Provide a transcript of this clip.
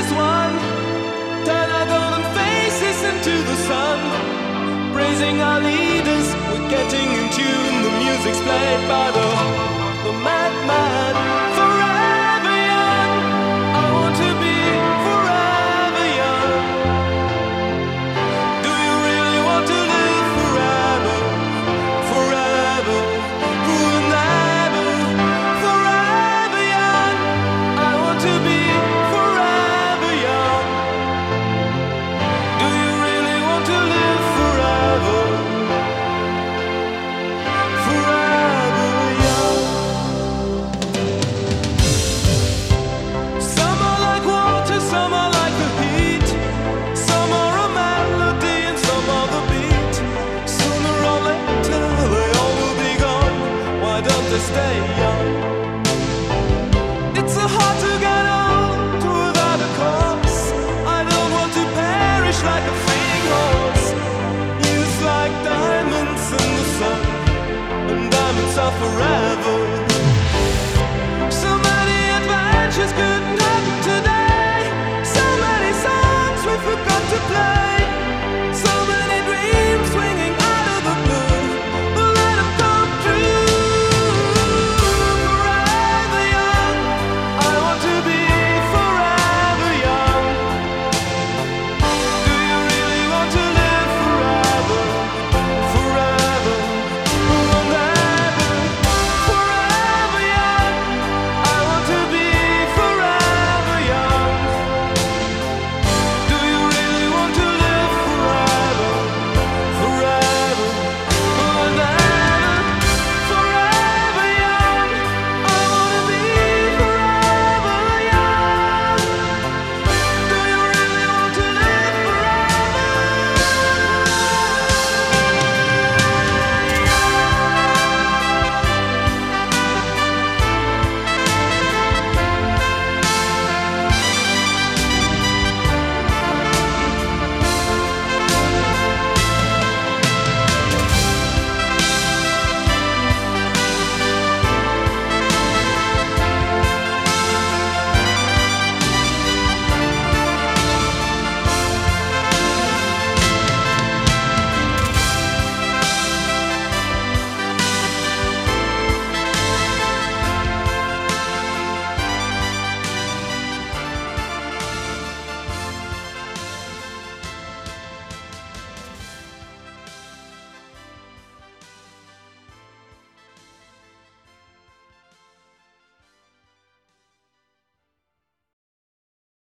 is won? Turn our golden faces into the sun. Praising our leaders, we're getting in tune. The music's played by the, the madman. stay.